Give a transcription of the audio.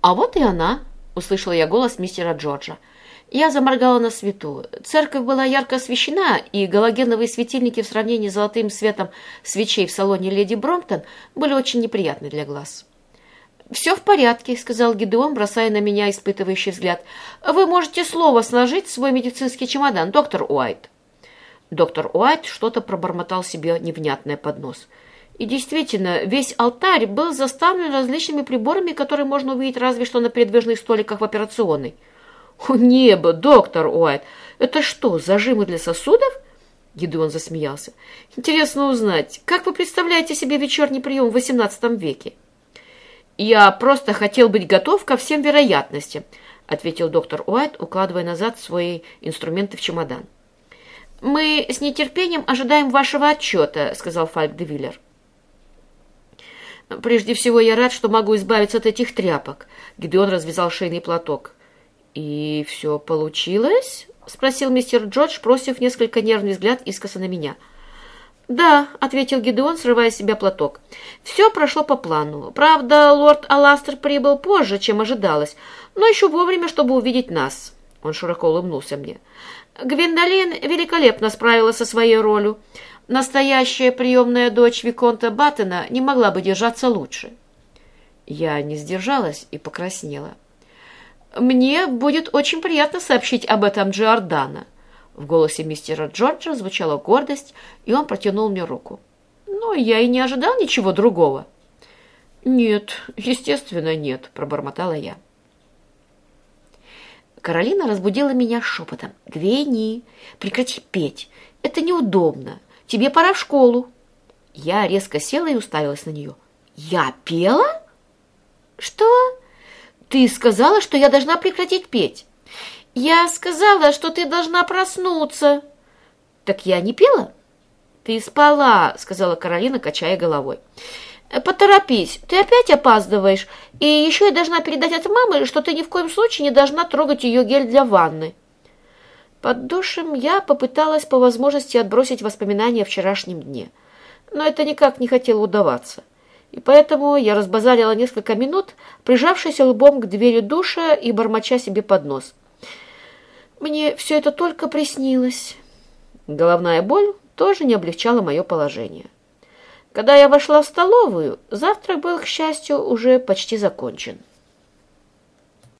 «А вот и она!» — услышала я голос мистера Джорджа. Я заморгала на свету. Церковь была ярко освещена, и галогеновые светильники в сравнении с золотым светом свечей в салоне леди Бромптон были очень неприятны для глаз. «Все в порядке», — сказал Гидеон, бросая на меня испытывающий взгляд. «Вы можете слово сложить в свой медицинский чемодан, доктор Уайт». Доктор Уайт что-то пробормотал себе невнятное под нос. И действительно, весь алтарь был заставлен различными приборами, которые можно увидеть разве что на передвижных столиках в операционной. «О, небо, доктор Уайт! Это что, зажимы для сосудов?» Гидеон засмеялся. «Интересно узнать, как вы представляете себе вечерний прием в XVIII веке?» «Я просто хотел быть готов ко всем вероятностям», ответил доктор Уайт, укладывая назад свои инструменты в чемодан. «Мы с нетерпением ожидаем вашего отчета», сказал Фальк де Виллер. «Прежде всего, я рад, что могу избавиться от этих тряпок». Гидеон развязал шейный платок. «И все получилось?» спросил мистер Джордж, бросив несколько нервный взгляд искоса на меня – «Да», — ответил Гидеон, срывая с себя платок. «Все прошло по плану. Правда, лорд Аластер прибыл позже, чем ожидалось, но еще вовремя, чтобы увидеть нас». Он широко улыбнулся мне. «Гвиндолин великолепно справилась со своей ролью. Настоящая приемная дочь Виконта Баттена не могла бы держаться лучше». Я не сдержалась и покраснела. «Мне будет очень приятно сообщить об этом Джордана». В голосе мистера Джорджа звучала гордость, и он протянул мне руку. Но я и не ожидал ничего другого. «Нет, естественно, нет», — пробормотала я. Каролина разбудила меня шепотом. «Гвени, прекрати петь. Это неудобно. Тебе пора в школу». Я резко села и уставилась на нее. «Я пела?» «Что? Ты сказала, что я должна прекратить петь?» «Я сказала, что ты должна проснуться». «Так я не пела?» «Ты спала», — сказала Каролина, качая головой. «Поторопись, ты опять опаздываешь, и еще я должна передать от мамы, что ты ни в коем случае не должна трогать ее гель для ванны». Под душем я попыталась по возможности отбросить воспоминания о вчерашнем дне, но это никак не хотело удаваться. И поэтому я разбазарила несколько минут, прижавшись лбом к двери душа и бормоча себе под нос. Мне все это только приснилось. Головная боль тоже не облегчала мое положение. Когда я вошла в столовую, завтрак был, к счастью, уже почти закончен.